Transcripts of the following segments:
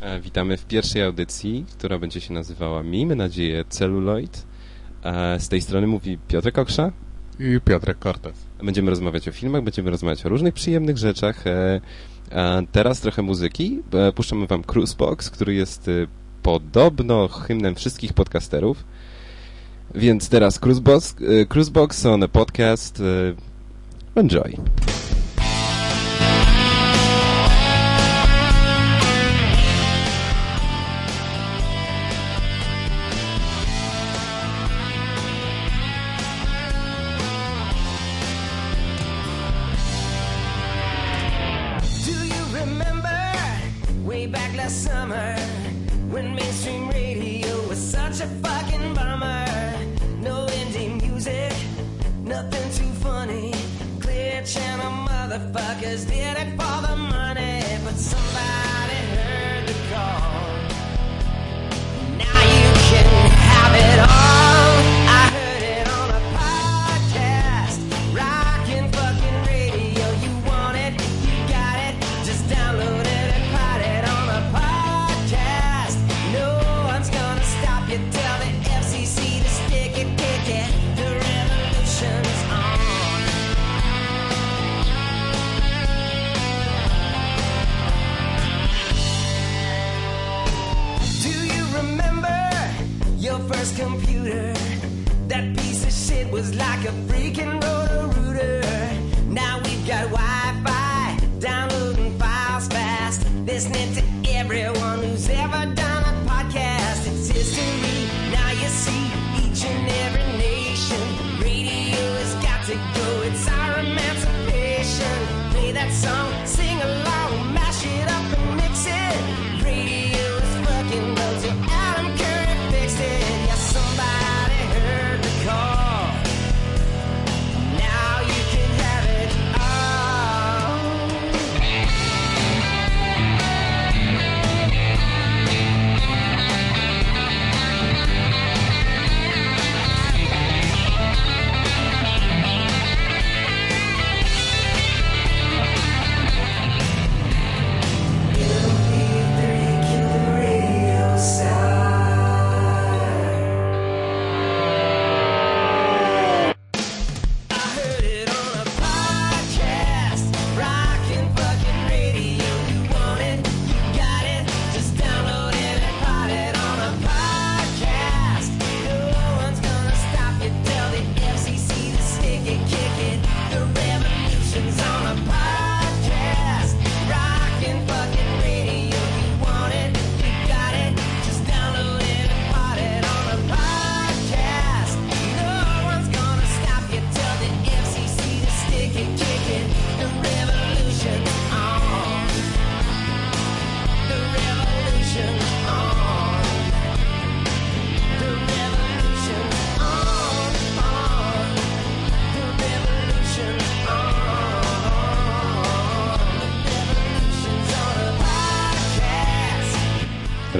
E, witamy w pierwszej audycji, która będzie się nazywała, miejmy nadzieję, Celluloid. E, z tej strony mówi Piotr Koksza. I Piotrek Cortez. Będziemy rozmawiać o filmach, będziemy rozmawiać o różnych przyjemnych rzeczach. E, teraz trochę muzyki. Puszczamy wam Cruisebox, który jest podobno hymnem wszystkich podcasterów. Więc teraz Cruisebox, Cruisebox on a podcast. Enjoy.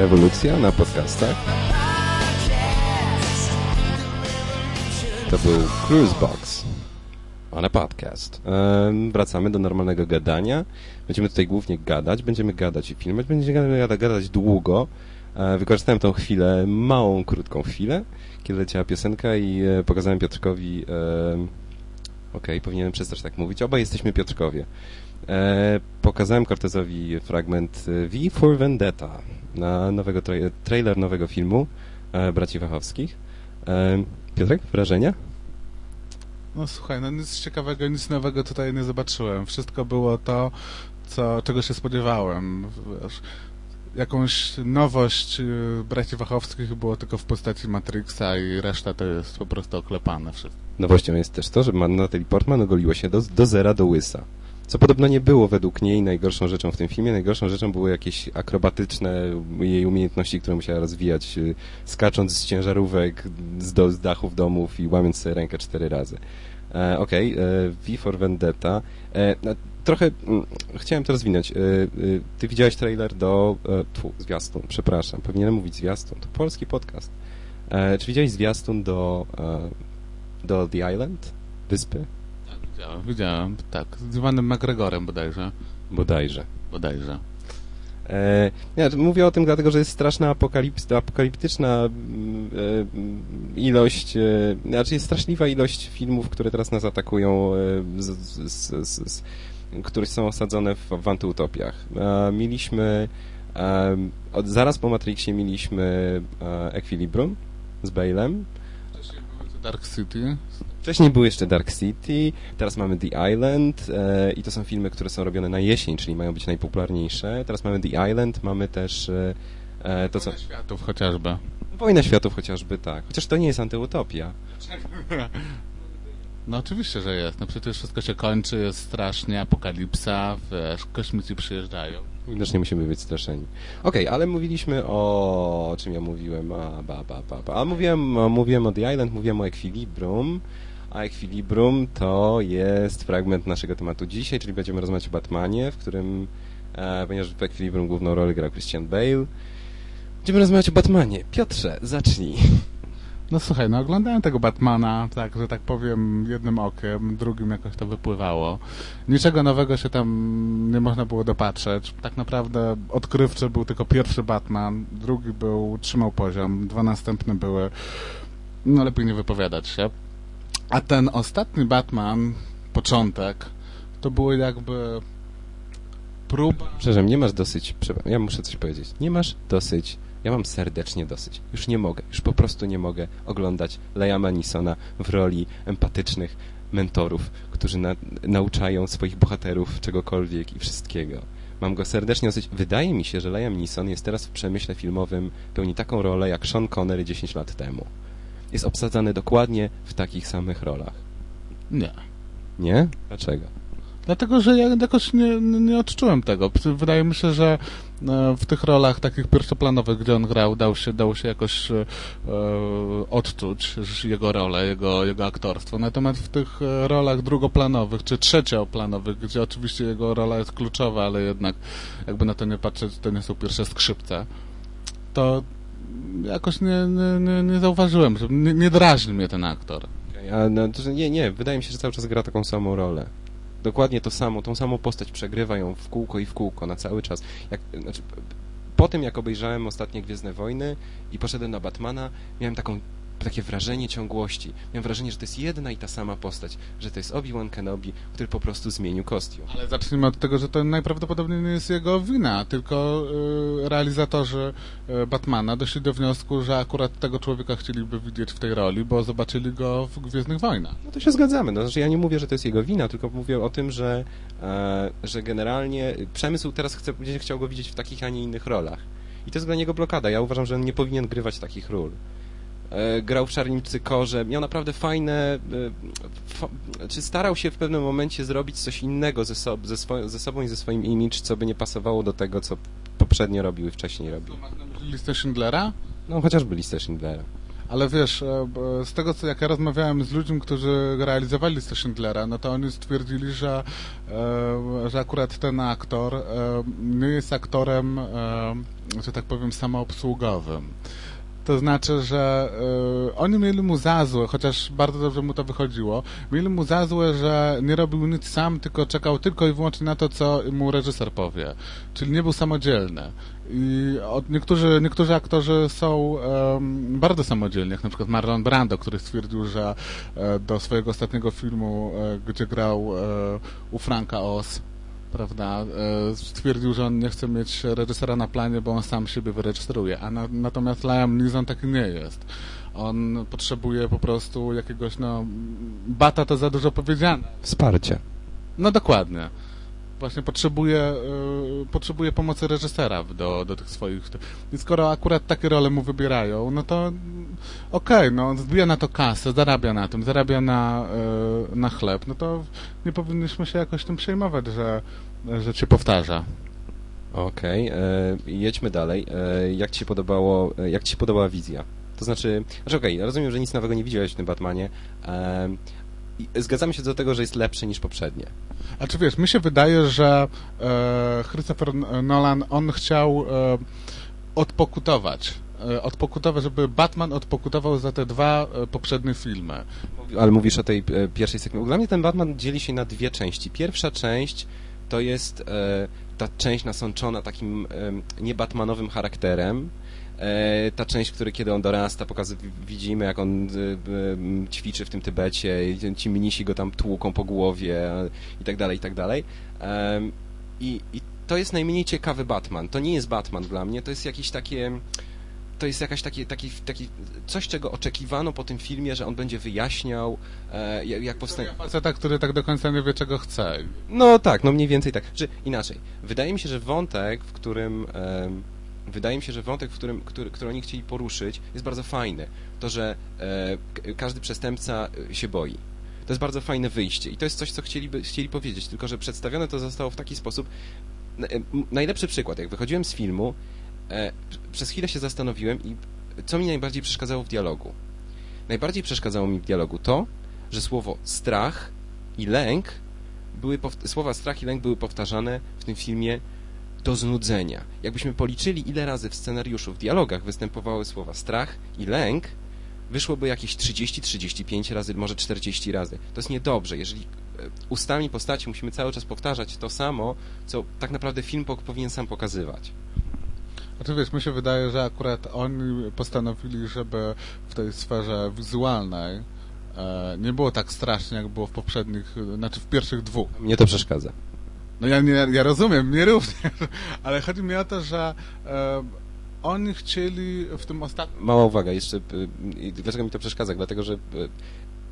Rewolucja na podcastach. To był Cruise Box on a podcast. wracamy do normalnego gadania. Będziemy tutaj głównie gadać, będziemy gadać i filmować, będziemy gadać, gadać długo. E, wykorzystałem tą chwilę, małą, krótką chwilę, kiedy leciała piosenka i e, pokazałem Piotrkowi okej, okay, powinienem przestać tak mówić, obaj jesteśmy Piotrkowie. E, pokazałem Cortezowi fragment V for Vendetta na nowego tra trailer nowego filmu e, braci Wachowskich. E, Piotrek, wrażenia? No słuchaj, no nic ciekawego, nic nowego tutaj nie zobaczyłem. Wszystko było to, co, czego się spodziewałem. Wiesz, jakąś nowość braci Wachowskich było tylko w postaci Matrixa i reszta to jest po prostu oklepane wszystko. Nowością jest też to, że Natalie Portman ogoliła się do, do zera do łysa. Co podobno nie było według niej najgorszą rzeczą w tym filmie. Najgorszą rzeczą były jakieś akrobatyczne jej umiejętności, które musiała rozwijać, y, skacząc z ciężarówek, z, do, z dachów domów i łamiąc sobie rękę cztery razy. E, Okej, okay, e, V for Vendetta. E, no, trochę mm, chciałem to rozwinąć. E, e, ty widziałeś trailer do... E, tfu, zwiastun, przepraszam, powinienem mówić zwiastun. To polski podcast. czy widziałeś zwiastun do, do The Island? Wyspy? Widziałem, widziałem, tak. Z Iwanem McGregorem bodajże. Bodajże. Bodajże. E, ja mówię o tym dlatego, że jest straszna apokaliptyczna e, ilość, e, znaczy jest straszliwa ilość filmów, które teraz nas atakują, z, z, z, z, które są osadzone w, w antyutopiach. Mieliśmy, od, zaraz po Matrixie mieliśmy Equilibrum z Bale'em. Dark City. Wcześniej był jeszcze Dark City, teraz mamy The Island e, i to są filmy, które są robione na jesień, czyli mają być najpopularniejsze. Teraz mamy The Island, mamy też e, e to co... Wojna Światów chociażby. Wojna Światów chociażby, tak. Chociaż to nie jest antyutopia. No oczywiście, że jest. No przecież wszystko się kończy, jest strasznie, apokalipsa, wiesz, kosmici przyjeżdżają. Widocznie musimy być straszeni. Okej, okay, ale mówiliśmy o... o czym ja mówiłem? A, ba, ba, ba, ba. A mówiłem, mówiłem o The Island, mówiłem o Equilibrum. A Equilibrum to jest fragment naszego tematu dzisiaj, czyli będziemy rozmawiać o Batmanie, w którym, e, ponieważ w Equilibrum główną rolę grał Christian Bale, będziemy rozmawiać o Batmanie. Piotrze, zacznij. No słuchaj, no oglądałem tego Batmana, tak, że tak powiem, jednym okiem, drugim jakoś to wypływało. Niczego nowego się tam nie można było dopatrzeć. Tak naprawdę odkrywczy był tylko pierwszy Batman, drugi był, trzymał poziom, dwa następne były, no lepiej nie wypowiadać się. A ten ostatni Batman, początek, to było jakby próba... Przepraszam, nie masz dosyć, ja muszę coś powiedzieć, nie masz dosyć ja mam serdecznie dosyć. Już nie mogę, już po prostu nie mogę oglądać Liama Nisona w roli empatycznych mentorów, którzy na, nauczają swoich bohaterów czegokolwiek i wszystkiego. Mam go serdecznie dosyć. Wydaje mi się, że Liam Neeson jest teraz w przemyśle filmowym, pełni taką rolę jak Sean Connery 10 lat temu. Jest obsadzany dokładnie w takich samych rolach. Nie. Nie? Dlaczego? Dlatego, że ja jakoś nie, nie odczułem tego. Wydaje mi się, że w tych rolach takich pierwszoplanowych, gdzie on grał, dał się, dało się jakoś e, odczuć jego rolę, jego, jego aktorstwo. Natomiast w tych e, rolach drugoplanowych, czy trzecioplanowych, gdzie oczywiście jego rola jest kluczowa, ale jednak jakby na to nie patrzeć, to nie są pierwsze skrzypce, to jakoś nie, nie, nie, nie zauważyłem, że nie, nie drażni mnie ten aktor. A, no, nie, nie, wydaje mi się, że cały czas gra taką samą rolę dokładnie to samo, tą samą postać przegrywa ją w kółko i w kółko na cały czas. Jak, znaczy, po tym, jak obejrzałem ostatnie Gwiezdne Wojny i poszedłem na Batmana, miałem taką takie wrażenie ciągłości. Miałem wrażenie, że to jest jedna i ta sama postać, że to jest Obi-Wan Kenobi, który po prostu zmienił kostium. Ale zacznijmy od tego, że to najprawdopodobniej nie jest jego wina, tylko y, realizatorzy y, Batmana doszli do wniosku, że akurat tego człowieka chcieliby widzieć w tej roli, bo zobaczyli go w Gwiezdnych Wojnach. No to się zgadzamy. No, znaczy ja nie mówię, że to jest jego wina, tylko mówię o tym, że, e, że generalnie przemysł teraz chce, będzie chciał go widzieć w takich, a nie innych rolach. I to jest dla niego blokada. Ja uważam, że on nie powinien grywać takich ról. E, grał w Czarnym Cykorze, miał naprawdę fajne... E, czy starał się w pewnym momencie zrobić coś innego ze, so, ze, swo, ze sobą i ze swoim image, co by nie pasowało do tego, co poprzednio robił i wcześniej robił. Listę Schindlera? No, chociażby listę Schindlera. Ale wiesz, e, z tego co jak ja rozmawiałem z ludźmi, którzy realizowali listę Schindlera, no to oni stwierdzili, że, że akurat ten aktor nie jest aktorem, że tak powiem, samoobsługowym. To znaczy, że y, oni mieli mu za złe, chociaż bardzo dobrze mu to wychodziło, mieli mu za złe, że nie robił nic sam, tylko czekał tylko i wyłącznie na to, co mu reżyser powie. Czyli nie był samodzielny. I od, niektórzy, niektórzy aktorzy są um, bardzo samodzielni, jak na przykład Marlon Brando, który stwierdził, że e, do swojego ostatniego filmu, e, gdzie grał e, u Franka Oz, prawda, e, stwierdził, że on nie chce mieć reżysera na planie, bo on sam siebie wyreżyseruje, a na, natomiast Liam Neeson taki nie jest. On potrzebuje po prostu jakiegoś, no, bata to za dużo powiedziane. Wsparcia. No dokładnie. Właśnie potrzebuje, y, potrzebuje pomocy reżysera do, do tych swoich... I skoro akurat takie role mu wybierają, no to okej, okay, no zbija na to kasę, zarabia na tym, zarabia na, y, na chleb, no to nie powinniśmy się jakoś tym przejmować, że, że się powtarza. Okej, okay, jedźmy dalej. E, jak ci się podobało, e, jak ci podobała wizja? To znaczy, znaczy okej, okay, rozumiem, że nic nowego nie widziałeś w tym Batmanie. E, zgadzamy się do tego, że jest lepszy niż poprzednie. A czy wiesz, mi się wydaje, że e, Christopher Nolan, on chciał e, odpokutować e, odpokutować, żeby Batman odpokutował za te dwa e, poprzednie filmy. Ale mówisz o tej e, pierwszej sekwencji. Dla mnie ten Batman dzieli się na dwie części. Pierwsza część to jest ta część nasączona takim e, niebatmanowym charakterem, ta część, który kiedy on dorasta, pokazuje, widzimy jak on e, e, ćwiczy w tym Tybecie, i ci minisi go tam tłuką po głowie e, i tak dalej, i tak dalej. I, I to jest najmniej ciekawy Batman. To nie jest Batman dla mnie, to jest jakieś takie to jest jakaś taki, taki, taki coś, czego oczekiwano po tym filmie, że on będzie wyjaśniał, e, jak, powstaje... Faceta, który tak do końca nie wie, czego chce. No tak, no mniej więcej tak. Czy inaczej, wydaje mi się, że wątek, w którym... em, wydaje mi się, że wątek, w którym, który, który oni chcieli poruszyć, jest bardzo fajny. To, że e, każdy przestępca e, się boi. To jest bardzo fajne wyjście i to jest coś, co chcieliby, chcieli powiedzieć, tylko że przedstawione to zostało w taki sposób. E, Najlepszy przykład, jak wychodziłem z filmu, e, przez chwilę się zastanowiłem i co mi najbardziej przeszkadzało w dialogu. Najbardziej przeszkadzało mi w dialogu to, że słowo strach i lęk były słowa strach i lęk były powtarzane w tym filmie do znudzenia. Jakbyśmy policzyli, ile razy w scenariuszu, w dialogach występowały słowa strach i lęk, wyszłoby jakieś 30-35 razy, może 40 razy. To jest niedobrze, jeżeli e, ustami postaci musimy cały czas powtarzać to samo, co tak naprawdę film po- powinien sam pokazywać. Znaczy wiesz, mi się wydaje, że akurat oni postanowili, żeby w tej sferze wizualnej e, nie było tak strasznie, jak było w poprzednich, znaczy w pierwszych dwóch. Mnie to przeszkadza. No ja, nie, ja rozumiem, mnie również, ale chodzi mi o to, że e, oni chcieli w tym ostatnim... Mała uwaga, jeszcze y, dlaczego mi to przeszkadza? Dlatego, że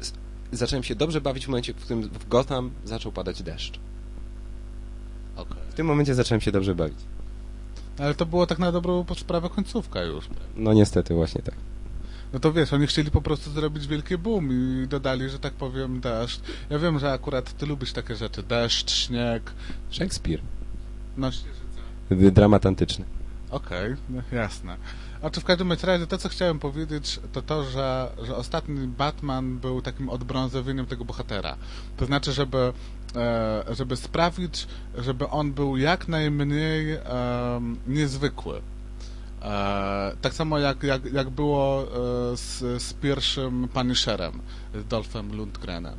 s- zacząłem się dobrze bawić w momencie, w którym w Gotham zaczął padać deszcz. W tym momencie zacząłem się dobrze bawić. Ale to było tak na dobrą sprawę końcówka już. No niestety, właśnie tak. No to wiesz, oni chcieli po prostu zrobić wielkie boom i dodali, że tak powiem, deszcz. Ja wiem, że akurat ty lubisz takie rzeczy. Deszcz, śnieg, Szekspir. no księżyca. Y, Dramat antyczny. Okej, no, jasne. A czy w każdym razie to, co chciałem powiedzieć, to to, że, że ostatni Batman był takim odbrązowieniem tego bohatera. To znaczy, żeby, e, żeby sprawić, żeby on był jak najmniej niezwykły. E, tak samo jak, jak, jak było e, z, z pierwszym Punisherem, z Dolphem Lundgrenem.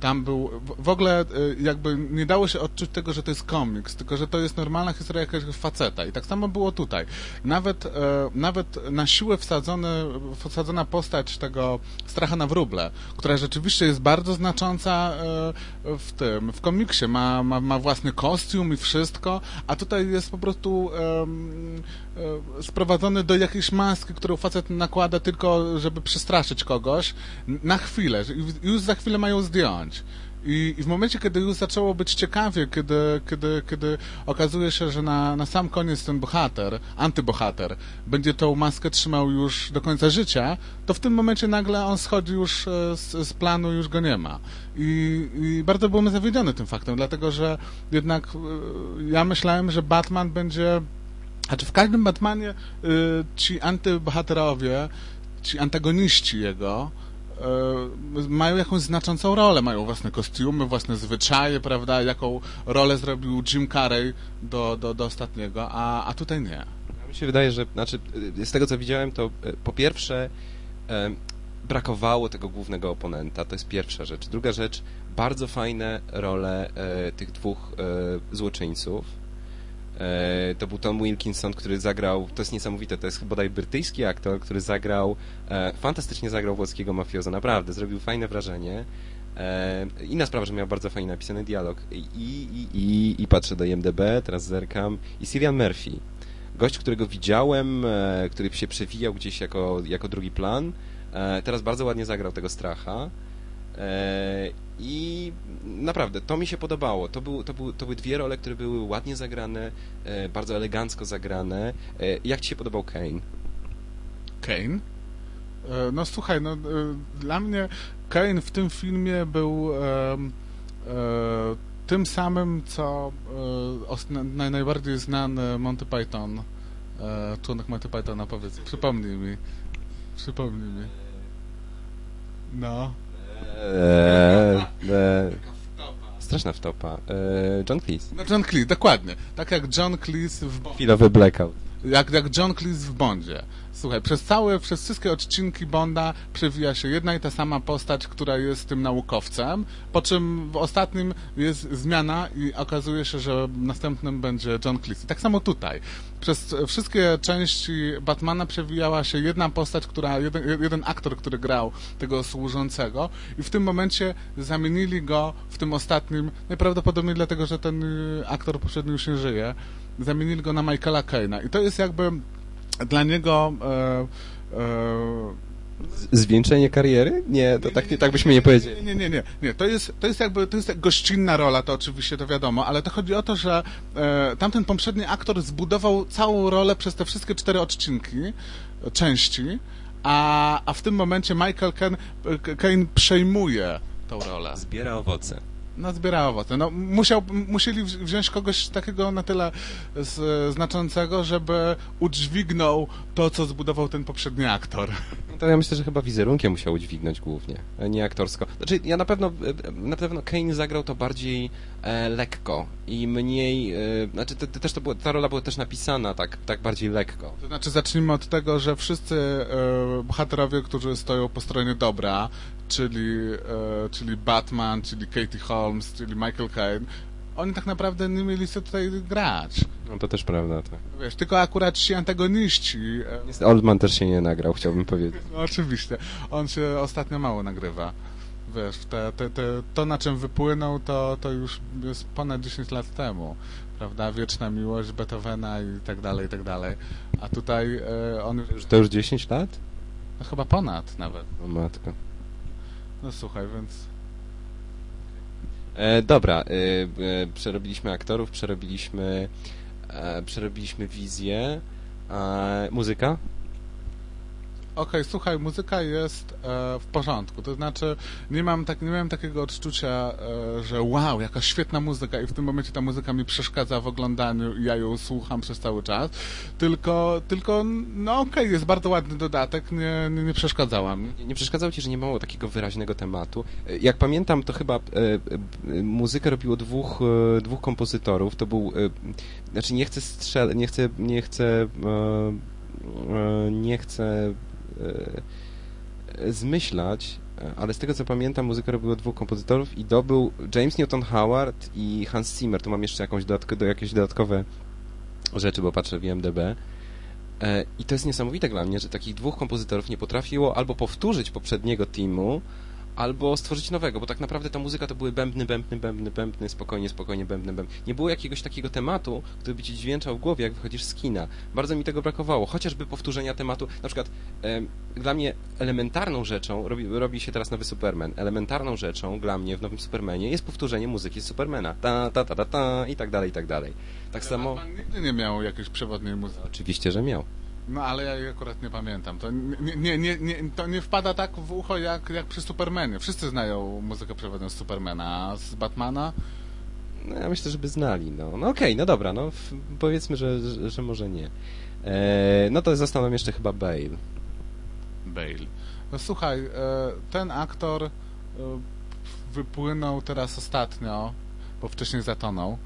Tam był, w- ogóle e, jakby nie dało się odczuć tego, że to jest komiks, tylko że to jest normalna historia jakiegoś faceta. I tak samo było tutaj. Nawet, e, nawet na siłę wsadzony, wsadzona postać tego Stracha na wróble, która rzeczywiście jest bardzo znacząca e, w tym, w komiksie. Ma, ma, ma własny kostium i wszystko, a tutaj jest po prostu sprowadzony do jakiejś maski, którą facet nakłada tylko, żeby przestraszyć kogoś na chwilę. Już za chwilę mają zdjąć. I, I w momencie, kiedy już zaczęło być ciekawie, kiedy, kiedy, kiedy okazuje się, że na, na sam koniec ten bohater, antybohater, będzie tą maskę trzymał już do końca życia, to w tym momencie nagle on schodzi już e, z, z planu, już go nie ma. I, I bardzo byłem zawiedziony tym faktem, dlatego że jednak e, ja myślałem, że Batman będzie znaczy w każdym Batmanie y, ci antybohaterowie, ci antagoniści jego mają jakąś znaczącą rolę, mają własne kostiumy, własne zwyczaje, prawda, jaką rolę zrobił Jim Carrey do, do, do ostatniego, a, a tutaj nie. Mi się wydaje, że znaczy, y, z tego co widziałem, to y, po pierwsze em, brakowało tego głównego oponenta, to jest pierwsza rzecz. Druga rzecz, bardzo fajne role e, tych dwóch e, złoczyńców. E, to był Tom Wilkinson, który zagrał, to jest niesamowite, to jest bodaj brytyjski aktor, który zagrał, e, fantastycznie zagrał włoskiego mafioza, naprawdę, zrobił fajne wrażenie. E, inna sprawa, że miał bardzo fajnie napisany dialog. I, i, i, i patrzę do IMDB, teraz zerkam. I Cillian Murphy. Gość, którego widziałem, który się przewijał gdzieś jako, jako drugi plan. Teraz bardzo ładnie zagrał tego stracha. E, I naprawdę, to mi się podobało. To, był, to, był, to były dwie role, które były ładnie zagrane, e, bardzo elegancko zagrane. E, jak ci się podobał Kane? Kane? No słuchaj, no, dla mnie Kane w tym filmie był tym samym, co najbardziej znany Monty Python, członek Monty Pythona, powiedz, przypomnij mi, przypomnij mi. No. E, e, straszna wtopa. E, John Cleese. No John Cleese, dokładnie. Tak jak John Cleese w, Chwilowy blackout. jak, jak John Cleese w Bondzie. Słuchaj, przez całe, przez wszystkie odcinki Bonda przewija się jedna i ta sama postać, która jest tym naukowcem, po czym w ostatnim jest zmiana i okazuje się, że następnym będzie John Cleese. Tak samo tutaj. Przez wszystkie części Batmana przewijała się jedna postać, która, jeden, jeden aktor, który grał tego służącego i w tym momencie zamienili go w tym ostatnim, najprawdopodobniej dlatego, że ten aktor poprzedni już nie żyje, zamienili go na Michaela Caina. I to jest jakby dla niego e, e, Zwieńczenie kariery? Nie, to tak, nie, tak byśmy nie powiedzieli. Nie, nie, nie, nie. To jest, to jest jakby, to jest gościnna rola, to oczywiście to wiadomo, ale to chodzi o to, że e, tamten poprzedni aktor zbudował całą rolę przez te wszystkie cztery odcinki, części, a, a w tym momencie Michael Caine przejmuje tą rolę. Zbiera owoce zbiera owoce. No, musiał, musieli wziąć kogoś takiego na tyle z, znaczącego, żeby udźwignął to, co zbudował ten poprzedni aktor. No to ja myślę, że chyba wizerunkiem musiał udźwignąć głównie, nie aktorsko. Znaczy, ja na pewno, na pewno Kane zagrał to bardziej lekko i mniej, e, znaczy te, te też to było, ta rola była też napisana tak, tak bardziej lekko. To znaczy, zacznijmy od tego, że wszyscy e, bohaterowie, którzy stoją po stronie dobra, czyli, e, czyli Batman, czyli Katie Holmes, czyli Michael Caine, oni tak naprawdę nie mieli co tutaj grać. No to też prawda, tak. Wiesz, tylko akurat ci antagoniści... E, Oldman też się nie nagrał, chciałbym powiedzieć. No oczywiście. On się ostatnio mało nagrywa. Wiesz, te, te, te, to na czym wypłynął, to, to już jest ponad 10 lat temu. Prawda? Wieczna miłość Beethovena i tak dalej, i tak dalej. A tutaj e, on... To już 10 lat? No chyba ponad nawet. O matko. No słuchaj, więc... E, dobra, e, e, przerobiliśmy aktorów, przerobiliśmy, e, przerobiliśmy wizję. muzyka? Okay, słuchaj, muzyka jest e, w porządku. To znaczy, nie mam tak, nie miałem takiego odczucia, e, że wow, jaka świetna muzyka i w tym momencie ta muzyka mi przeszkadza w oglądaniu i ja ją słucham przez cały czas. Tylko, tylko no okay, jest bardzo ładny dodatek, nie, nie, nie przeszkadzała mi. Nie, nie przeszkadzał ci, że nie było takiego wyraźnego tematu? Jak pamiętam, to chyba e, e, muzykę robiło dwóch, e, dwóch kompozytorów. To był, e, znaczy nie chcę strzelać, nie chcę, nie chcę nie chcę E, zmyślać, e, ale z tego co pamiętam, muzykę robiło dwóch kompozytorów i to był James Newton Howard i Hans Zimmer. Tu mam jeszcze jakąś dodatk do, jakieś dodatkowe rzeczy, bo patrzę w IMDb. E, I to jest niesamowite dla mnie, że takich dwóch kompozytorów nie potrafiło albo powtórzyć poprzedniego teamu, albo stworzyć nowego, bo tak naprawdę ta muzyka to były bębny, bębny, bębny, bębny, spokojnie, spokojnie, bębny, bębny. Nie było jakiegoś takiego tematu, który by ci dźwięczał w głowie, jak wychodzisz z kina. Bardzo mi tego brakowało, chociażby powtórzenia tematu. Na przykład dla mnie elementarną rzeczą, robi, robi się teraz nowy Superman, elementarną rzeczą dla mnie w nowym Supermanie jest powtórzenie muzyki z Supermana. Ta, ta, ta, ta, ta i tak dalej, i tak dalej. Tak Ale samo... Pan nigdy nie miał jakiejś przewodniej muzyki. Oczywiście, że miał. No ale ja jej akurat nie pamiętam. To nie, nie, nie, nie, to nie wpada tak w ucho jak, jak przy Supermanie. Wszyscy znają muzykę przewodnią z Supermana, a z Batmana? No ja myślę, żeby znali. No, no okej, okay, no dobra, no powiedzmy, że, że, że może nie. E, no to został nam jeszcze chyba Bale. Bale. No słuchaj, e, ten aktor e, wypłynął teraz ostatnio, bo wcześniej zatonął,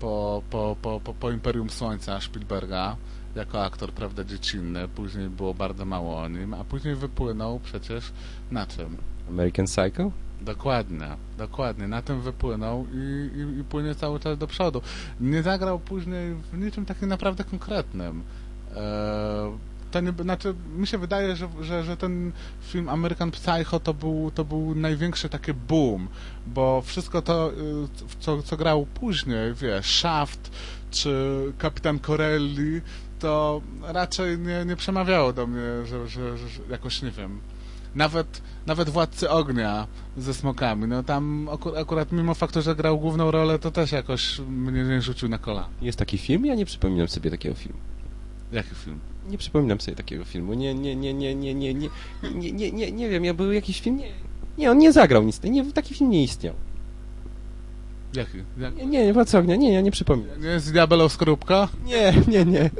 po, po, po, po, po Imperium Słońca Spielberga jako aktor, prawda, dziecinny. Później było bardzo mało o nim, a później wypłynął przecież na czym? American Psycho? Dokładnie, dokładnie. Na tym wypłynął i, i, i płynie cały czas do przodu. Nie zagrał później w niczym takim naprawdę konkretnym. Eee, to nie, znaczy, mi się wydaje, że, że, że ten film American Psycho to był, to był największy taki boom, bo wszystko to, y, co, co grał później, wiesz, Shaft czy Kapitan Corelli, to raczej nie, nie przemawiało do mnie, że, że, że jakoś, nie wiem, nawet, nawet Władcy Ognia ze smokami, no tam akurat mimo faktu, że grał główną rolę, to też jakoś mnie nie rzucił na kola. Jest taki film? Ja nie przypominam sobie takiego filmu. Jaki film? Nie przypominam sobie takiego filmu. Nie, nie, nie, nie, nie, nie, nie, nie, nie, nie, nie wiem, ja był jakiś film, nie, nie, on nie zagrał nic, nie, taki film nie istniał. Jaki? Jak? Nie, nie, Władca Ognia, nie, ja nie przypominam. Nie jest Diabelow Skorupka? Nie, nie, nie.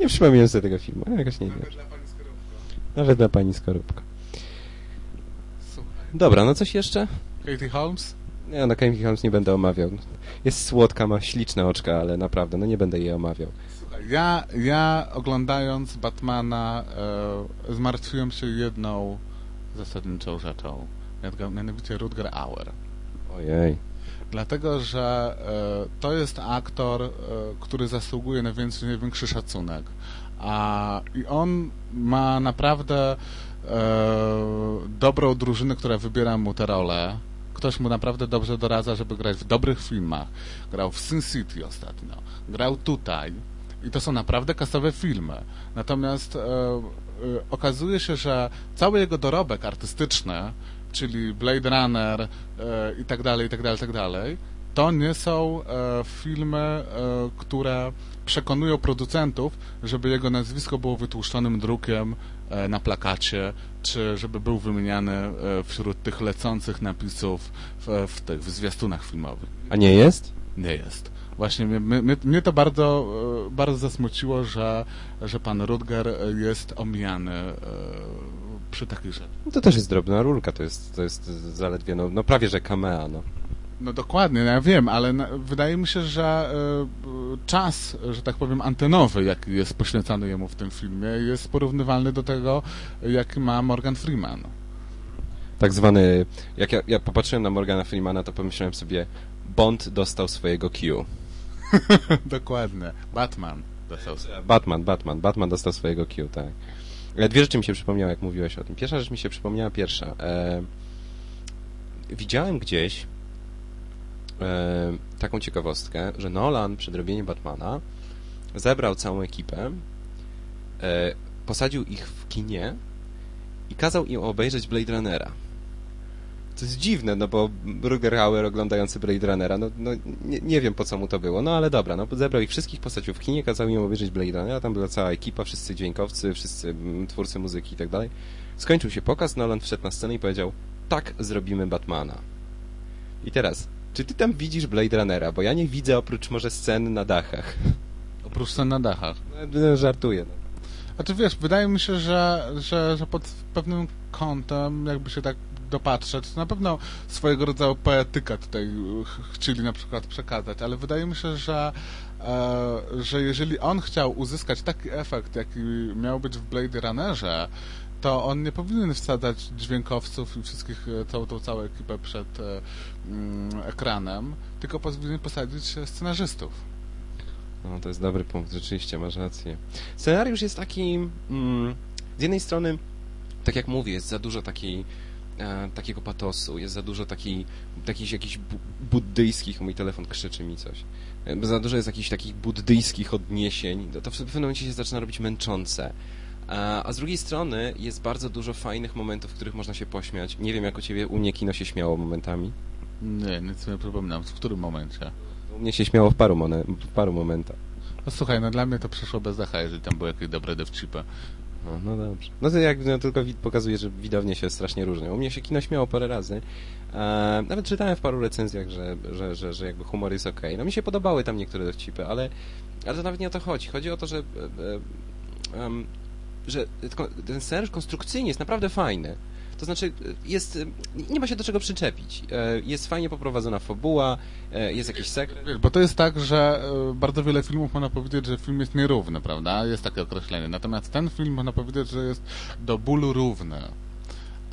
Nie przypominam sobie tego filmu, jakoś nie wiem. Nawet dla pani Skorupka. Nawet dla pani Skorupka. Słuchaj. Dobra, no coś jeszcze? Katie Holmes? Nie, no Katie Holmes nie będę omawiał. Jest słodka, ma śliczne oczka, ale naprawdę, no nie będę jej omawiał. Ja, ja oglądając Batmana e, zmartwiłem się jedną zasadniczą rzeczą, mianowicie Rutger Auer. Ojej. Dlatego, że e, to jest aktor, e, który zasługuje na więcej, największy szacunek. A, I on ma naprawdę e, dobrą drużynę, która wybiera mu te role. Ktoś mu naprawdę dobrze doradza, żeby grać w dobrych filmach. Grał w Sin City ostatnio. Grał tutaj. I to są naprawdę kasowe filmy. Natomiast e, e, okazuje się, że cały jego dorobek artystyczny, czyli Blade Runner e, i tak dalej, i tak dalej, i tak dalej, to nie są e, filmy, e, które przekonują producentów, żeby jego nazwisko było wytłuszczonym drukiem e, na plakacie, czy żeby był wymieniany e, wśród tych lecących napisów w, w tych w zwiastunach filmowych. A nie jest? Nie jest. Właśnie mnie, mnie, mnie to bardzo, e, bardzo zasmuciło, że, że pan Rutger jest omijany przy takich rzeczach. No to też jest drobna rulka, to jest, to jest zaledwie, no, no prawie że kamea, no. No dokładnie, no ja wiem, ale na, wydaje mi się, że y, czas, że tak powiem, antenowy, jaki jest poświęcany jemu w tym filmie, jest porównywalny do tego, jaki ma Morgan Freeman. Tak zwany, jak ja, ja popatrzyłem na Morgana Freemana, to pomyślałem sobie, Bond dostał swojego Q. dokładnie, Batman dostał Batman, Batman, Batman dostał swojego Q, tak. Dwie rzeczy mi się przypomniały, jak mówiłeś o tym. Pierwsza rzecz mi się przypomniała pierwsza. E, widziałem gdzieś e, taką ciekawostkę, że Nolan przed robieniem Batmana zebrał całą ekipę, e, posadził ich w kinie i kazał im obejrzeć Blade Runnera. To jest dziwne, no bo Ruger Hauer oglądający Blade Runnera, no, no nie, nie, wiem po co mu to było, no ale dobra, no zebrał ich wszystkich, posadził w kinie, kazał im obejrzeć Blade Runnera, tam była cała ekipa, wszyscy dźwiękowcy, wszyscy twórcy muzyki i tak dalej. Skończył się pokaz, Nolan wszedł na scenę i powiedział, tak zrobimy Batmana. I teraz, czy ty tam widzisz Blade Runnera? Bo ja nie widzę oprócz może scen na dachach. Oprócz scen na dachach. No, żartuję. No. Znaczy wiesz, wydaje mi się, że, że, że pod pewnym kątem, jakby się tak dopatrzeć, na pewno swojego rodzaju poetyka tutaj chcieli na przykład przekazać, ale wydaje mi się, że, e, że jeżeli on chciał uzyskać taki efekt, jaki miał być w Blade Runnerze, to on nie powinien wsadzać dźwiękowców i wszystkich, całą tą całą ekipę przed e, mm, ekranem, tylko powinien posadzić scenarzystów. No, to jest dobry punkt, rzeczywiście, masz rację. Scenariusz jest taki, mm, z jednej strony, tak jak mówię, jest za dużo takiej, e, takiego patosu, jest za dużo takiej, takich jakichś bu buddyjskich, mój telefon krzyczy mi coś, e, za dużo jest jakichś takich buddyjskich odniesień, to, to w pewnym momencie się zaczyna robić męczące. A, a z drugiej strony jest bardzo dużo fajnych momentów, w których można się pośmiać. Nie wiem, jak u ciebie, u mnie kino się śmiało momentami. Nie, nic nie przypominam. W którym momencie? U mnie się śmiało w paru, w paru momentach. No słuchaj, no dla mnie to przeszło bez echa, jeżeli tam były jakieś dobre dowcipy. No, no dobrze. No to jak no, tylko pokazuje, że widownie się strasznie różnią. U mnie się kino śmiało parę razy. E, nawet czytałem w paru recenzjach, że, że, że, że jakby humor jest okej. Okay. No mi się podobały tam niektóre dowcipy, ale, ale to nawet nie o to chodzi. Chodzi o to, że e, e, że ten scenariusz konstrukcyjnie jest naprawdę fajny. To znaczy, jest, nie ma się do czego przyczepić. E, jest fajnie poprowadzona fabuła, e, jest jakiś sekret. Bo to jest tak, że e, bardzo wiele filmów można powiedzieć, że film jest nierówny, prawda? Jest takie określenie. Natomiast ten film można powiedzieć, że jest do bólu równy.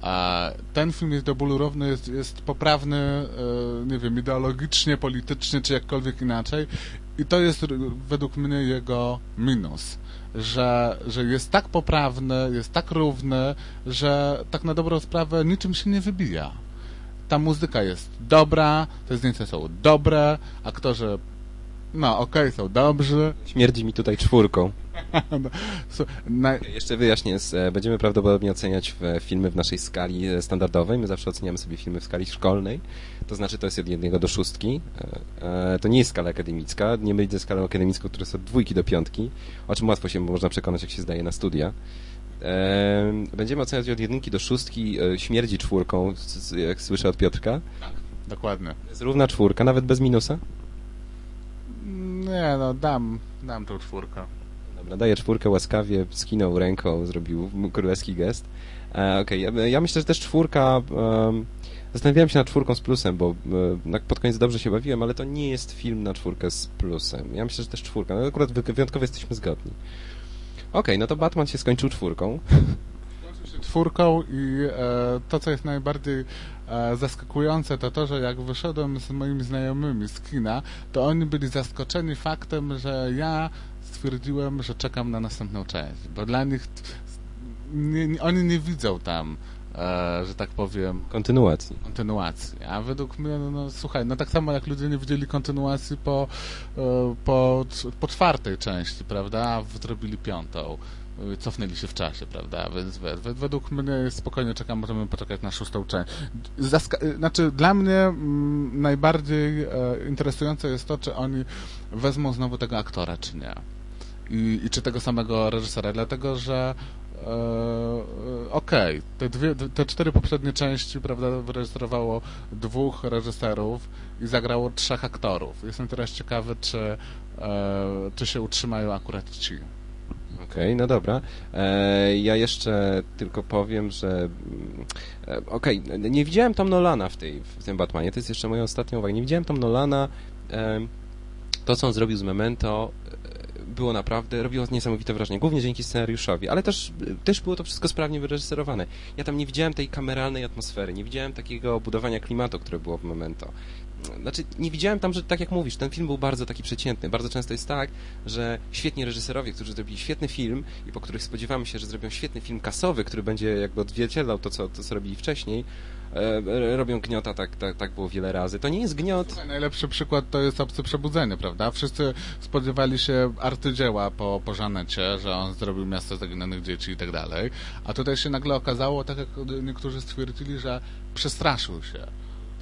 A ten film jest do bólu równy, jest, jest poprawny, nie wiem, ideologicznie, politycznie, czy jakkolwiek inaczej. I to jest według mnie jego minus że, że jest tak poprawny, jest tak równy, że tak na dobrą sprawę niczym się nie wybija. Ta muzyka jest dobra, te zdjęcia są dobre, aktorzy, no okej, okay, są dobrzy. Śmierdzi mi tutaj czwórką. no, na... Jeszcze wyjaśnię, będziemy prawdopodobnie oceniać filmy w naszej skali e, standardowej. My zawsze oceniamy sobie filmy w skali szkolnej. To znaczy to jest od jednego do szóstki. E, e, to nie jest skala akademicka. Nie będzie skalą akademicką, która jest od dwójki do piątki, o czym łatwo się można przekonać, jak się zdaje na studia. Będziemy oceniać od jedynki do szóstki. Śmierdzi czwórką, jak słyszę od Piotrka. Tak, dokładnie. Jest równa czwórka, nawet bez minusa? Nie, no dam, dam tą czwórkę. Daję czwórkę łaskawie, skinął ręką, zrobił królewski gest. E, Okej, okay. ja, ja, myślę, że też czwórka... Um, Zastanawiałem się nad czwórką z plusem, bo e, pod koniec dobrze się bawiłem, ale to nie jest film na czwórkę z plusem. Ja myślę, że też czwórka. No akurat wyjątkowo jesteśmy zgodni. Okej, okay, no to Batman się skończył czwórką. Skończył się czwórką i e, to, co jest najbardziej e, zaskakujące, to to, że jak wyszedłem z moimi znajomymi z kina, to oni byli zaskoczeni faktem, że ja stwierdziłem, że czekam na następną część, bo dla nich nie, nie, oni nie widzą tam E, że tak powiem... Kontynuacji. Kontynuacji. A według mnie, no, no, słuchaj, no tak samo jak ludzie nie widzieli kontynuacji po, e, po, po czwartej części, prawda, zrobili piątą e, cofnęli się w czasie, prawda? Więc według mnie spokojnie czekam, możemy poczekać na szóstą część. Zaska znaczy, dla mnie mm, najbardziej e, interesujące jest to, czy oni wezmą znowu tego aktora, czy nie. I, i czy tego samego reżysera, dlatego że E, e, okej, okay. te, te cztery poprzednie części, prawda, wyrejestrowało dwóch reżyserów i zagrało trzech aktorów. Jestem teraz ciekawy, czy, e, czy się utrzymają akurat ci. Okej, okay, no dobra. E, ja jeszcze tylko powiem, że e, okej, okay, nie widziałem Tom Nolana w, tej, w tym Batmanie, to jest jeszcze moja ostatnia uwaga. Nie widziałem Tom Nolana. To, co on zrobił z Memento, było naprawdę, robiło niesamowite wrażenie, głównie dzięki scenariuszowi, ale też, też było to wszystko sprawnie wyreżyserowane. Ja tam nie widziałem tej kameralnej atmosfery, nie widziałem takiego budowania klimatu, które było w Memento. Znaczy, nie widziałem tam, że tak jak mówisz, ten film był bardzo taki przeciętny. Bardzo często jest tak, że świetni reżyserowie, którzy zrobili świetny film i po których spodziewamy się, że zrobią świetny film kasowy, który będzie jakby odzwierciedlał to, co, to, co robili wcześniej, e, robią gniota, tak, tak, tak było wiele razy. To nie jest gniot. Słuchaj, najlepszy przykład to jest Obcy Przebudzenie, prawda? Wszyscy spodziewali się artydzieła po, po Żanecie, że on zrobił Miasto Zaginionych Dzieci i tak dalej, a tutaj się nagle okazało, tak jak niektórzy stwierdzili, że przestraszył się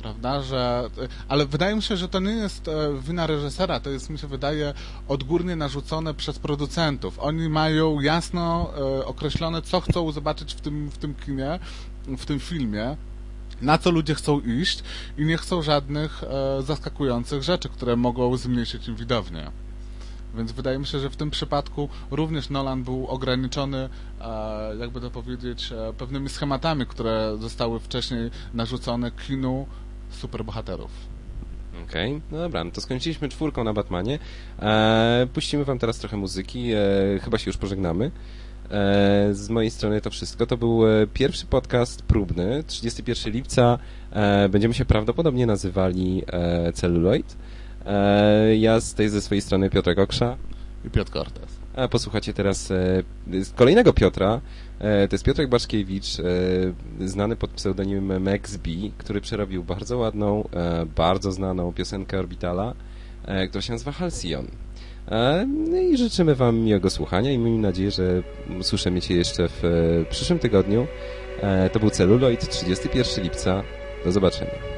prawda, że... Ale wydaje mi się, że to nie jest e, wina reżysera, to jest, mi się wydaje, odgórnie narzucone przez producentów. Oni mają jasno e, określone, co chcą zobaczyć w tym, w tym kinie, w tym filmie, na co ludzie chcą iść i nie chcą żadnych e, zaskakujących rzeczy, które mogą zmniejszyć im widownię. Więc wydaje mi się, że w tym przypadku również Nolan był ograniczony, e, jakby to powiedzieć, e, pewnymi schematami, które zostały wcześniej narzucone kinu superbohaterów. Okej, okay. no dobra, no to skończyliśmy czwórką na Batmanie. E, puścimy wam teraz trochę muzyki, e, chyba się już pożegnamy. E, z mojej strony to wszystko. To był e, pierwszy podcast próbny, 31 lipca. E, będziemy się prawdopodobnie nazywali Celluloid. ja z tej ze swojej strony Piotr Oksza. I Piotr Cortez. A posłuchacie teraz kolejnego Piotra, to jest Piotrek Baszkiewicz, znany pod pseudonimem Max B, który przerobił bardzo ładną, bardzo znaną piosenkę Orbitala, która się nazywa Halcyon. No i życzymy Wam miłego słuchania i miejmy nadzieję, że usłyszymy Cię jeszcze w przyszłym tygodniu. To był Celuloid, 31 lipca. Do zobaczenia.